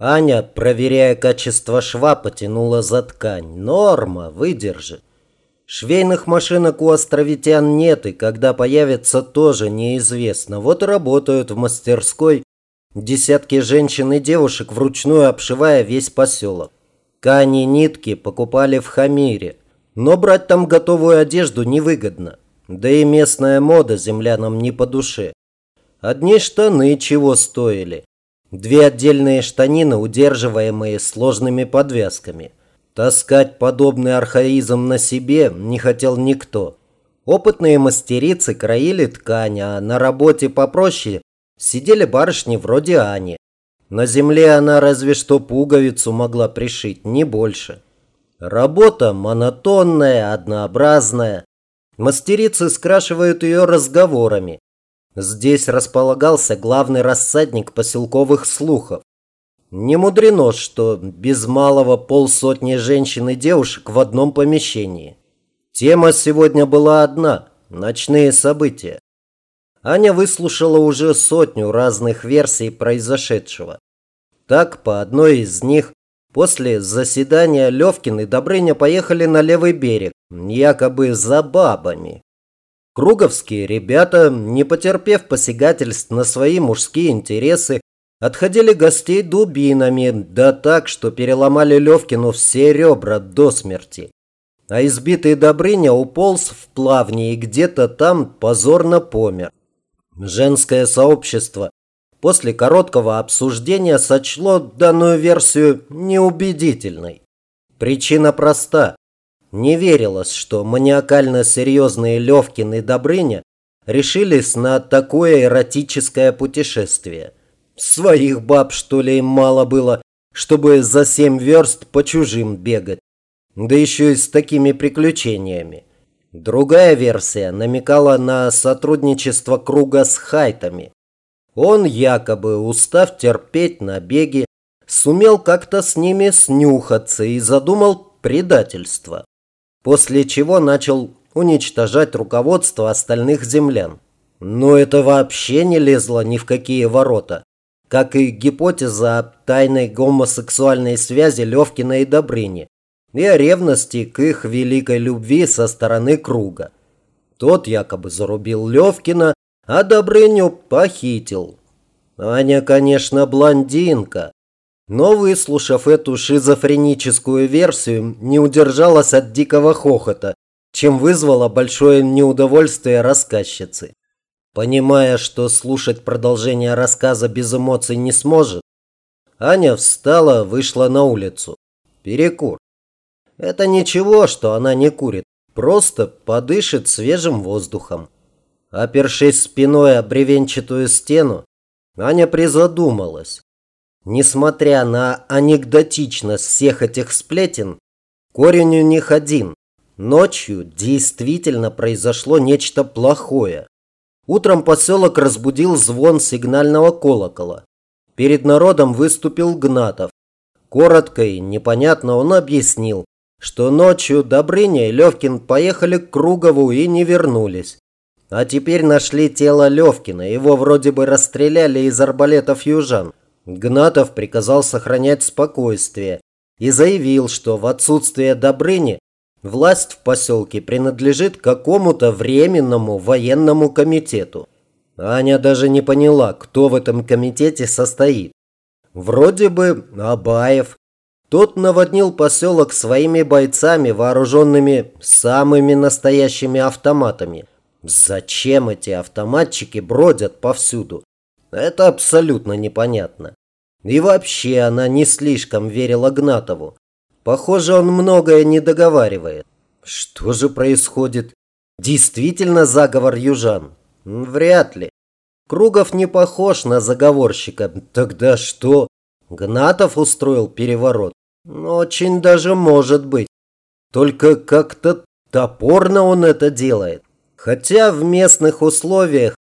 Аня, проверяя качество шва, потянула за ткань. Норма, выдержит. Швейных машинок у островитян нет, и когда появятся, тоже неизвестно. Вот работают в мастерской десятки женщин и девушек, вручную обшивая весь поселок. Ткани нитки покупали в Хамире, но брать там готовую одежду невыгодно. Да и местная мода землянам не по душе. Одни штаны чего стоили. Две отдельные штанины, удерживаемые сложными подвязками – Таскать подобный архаизм на себе не хотел никто. Опытные мастерицы краили ткань, а на работе попроще сидели барышни вроде Ани. На земле она разве что пуговицу могла пришить, не больше. Работа монотонная, однообразная. Мастерицы скрашивают ее разговорами. Здесь располагался главный рассадник поселковых слухов. Не мудрено, что без малого полсотни женщин и девушек в одном помещении. Тема сегодня была одна – ночные события. Аня выслушала уже сотню разных версий произошедшего. Так, по одной из них, после заседания Левкин и Добрыня поехали на левый берег, якобы за бабами. Круговские ребята, не потерпев посягательств на свои мужские интересы, Отходили гостей дубинами, да так, что переломали Левкину все ребра до смерти. А избитый Добрыня уполз в плавни и где-то там позорно помер. Женское сообщество после короткого обсуждения сочло данную версию неубедительной. Причина проста. Не верилось, что маниакально серьезные Левкин и Добрыня решились на такое эротическое путешествие. Своих баб, что ли, им мало было, чтобы за семь верст по чужим бегать. Да еще и с такими приключениями. Другая версия намекала на сотрудничество круга с хайтами. Он якобы, устав терпеть набеги, сумел как-то с ними снюхаться и задумал предательство. После чего начал уничтожать руководство остальных землян. Но это вообще не лезло ни в какие ворота как и гипотеза о тайной гомосексуальной связи Левкина и Добрыни и о ревности к их великой любви со стороны круга. Тот якобы зарубил Левкина, а Добрыню похитил. Аня, конечно, блондинка, но, выслушав эту шизофреническую версию, не удержалась от дикого хохота, чем вызвало большое неудовольствие рассказчицы. Понимая, что слушать продолжение рассказа без эмоций не сможет, Аня встала, вышла на улицу. Перекур. Это ничего, что она не курит, просто подышит свежим воздухом. Опершись спиной о бревенчатую стену, Аня призадумалась. Несмотря на анекдотичность всех этих сплетен, корень у них один. Ночью действительно произошло нечто плохое. Утром поселок разбудил звон сигнального колокола. Перед народом выступил Гнатов. Коротко и непонятно он объяснил, что ночью Добрыня и Левкин поехали к Кругову и не вернулись. А теперь нашли тело Левкина, его вроде бы расстреляли из арбалетов южан. Гнатов приказал сохранять спокойствие и заявил, что в отсутствие Добрыни Власть в поселке принадлежит какому-то временному военному комитету. Аня даже не поняла, кто в этом комитете состоит. Вроде бы Абаев. Тот наводнил поселок своими бойцами, вооруженными самыми настоящими автоматами. Зачем эти автоматчики бродят повсюду? Это абсолютно непонятно. И вообще она не слишком верила Гнатову. Похоже, он многое не договаривает. Что же происходит? Действительно заговор южан? Вряд ли. Кругов не похож на заговорщика. Тогда что? Гнатов устроил переворот? Очень даже может быть. Только как-то топорно он это делает. Хотя в местных условиях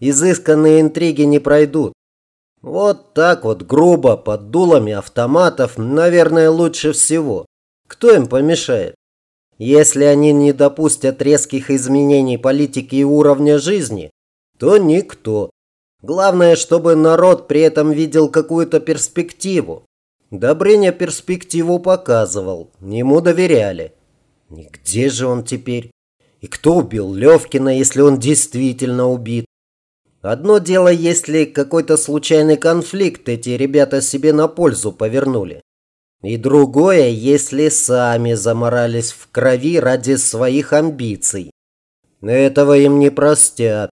изысканные интриги не пройдут. Вот так вот грубо, под дулами автоматов, наверное, лучше всего. Кто им помешает? Если они не допустят резких изменений политики и уровня жизни, то никто. Главное, чтобы народ при этом видел какую-то перспективу. Добрыня перспективу показывал, ему доверяли. И где же он теперь? И кто убил Левкина, если он действительно убит? Одно дело, если какой-то случайный конфликт эти ребята себе на пользу повернули. И другое, если сами заморались в крови ради своих амбиций. Этого им не простят.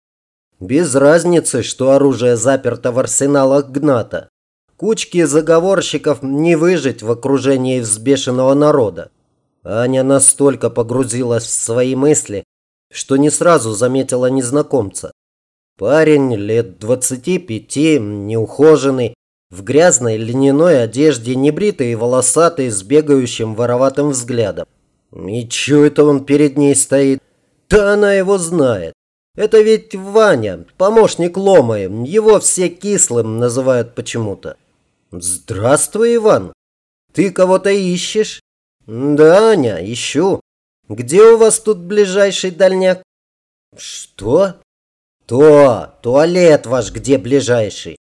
Без разницы, что оружие заперто в арсеналах Гната. Кучки заговорщиков не выжить в окружении взбешенного народа. Аня настолько погрузилась в свои мысли, что не сразу заметила незнакомца. Парень лет двадцати пяти, неухоженный, в грязной льняной одежде, небритый и волосатый, с бегающим вороватым взглядом. И чё это он перед ней стоит? Да она его знает. Это ведь Ваня, помощник Ломы. Его все кислым называют почему-то. Здравствуй, Иван. Ты кого-то ищешь? Да, Аня, ищу. Где у вас тут ближайший дальняк? Что? То, туалет ваш где ближайший?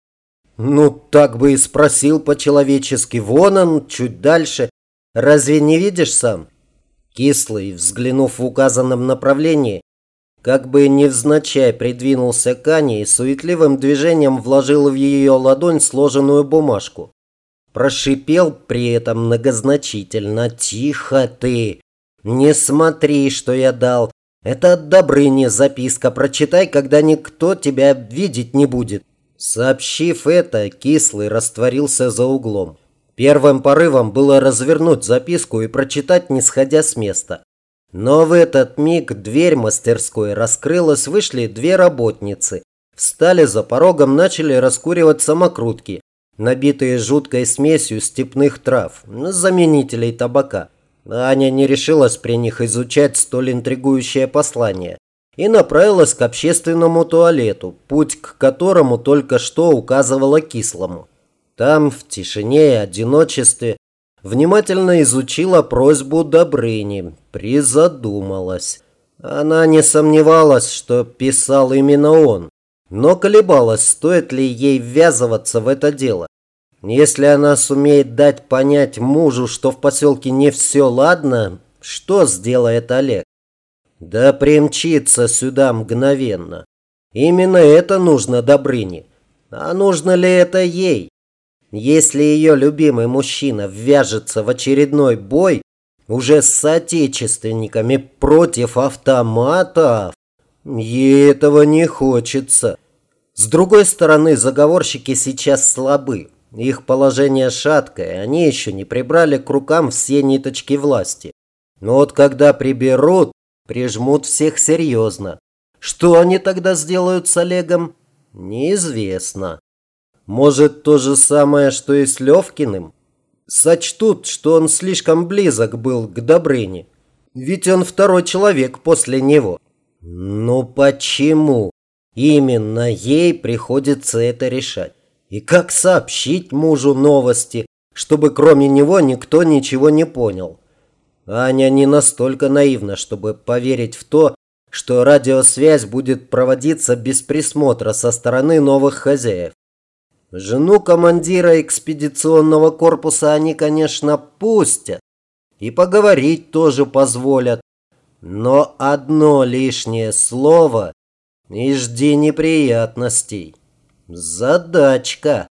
Ну, так бы и спросил по-человечески. Вон он, чуть дальше. Разве не видишь сам? Кислый, взглянув в указанном направлении, как бы невзначай придвинулся к Ане и суетливым движением вложил в ее ладонь сложенную бумажку. Прошипел при этом многозначительно «Тихо ты! Не смотри, что я дал! Это от Добрыни записка, прочитай, когда никто тебя видеть не будет!» Сообщив это, Кислый растворился за углом. Первым порывом было развернуть записку и прочитать, не сходя с места. Но в этот миг дверь мастерской раскрылась, вышли две работницы. Встали за порогом, начали раскуривать самокрутки, набитые жуткой смесью степных трав, заменителей табака. Аня не решилась при них изучать столь интригующее послание и направилась к общественному туалету, путь к которому только что указывала кислому. Там, в тишине и одиночестве, внимательно изучила просьбу Добрыни, призадумалась. Она не сомневалась, что писал именно он, но колебалась, стоит ли ей ввязываться в это дело. Если она сумеет дать понять мужу, что в поселке не все ладно, что сделает Олег? Да примчится сюда мгновенно. Именно это нужно Добрыне. А нужно ли это ей? Если ее любимый мужчина ввяжется в очередной бой уже с соотечественниками против автоматов, ей этого не хочется. С другой стороны, заговорщики сейчас слабы. Их положение шаткое, они еще не прибрали к рукам все ниточки власти. Но вот когда приберут, прижмут всех серьезно. Что они тогда сделают с Олегом, неизвестно. Может, то же самое, что и с Левкиным? Сочтут, что он слишком близок был к Добрыне. Ведь он второй человек после него. Но почему именно ей приходится это решать? И как сообщить мужу новости, чтобы кроме него никто ничего не понял? Аня не настолько наивна, чтобы поверить в то, что радиосвязь будет проводиться без присмотра со стороны новых хозяев. Жену командира экспедиционного корпуса они, конечно, пустят. И поговорить тоже позволят. Но одно лишнее слово и жди неприятностей. Задачка.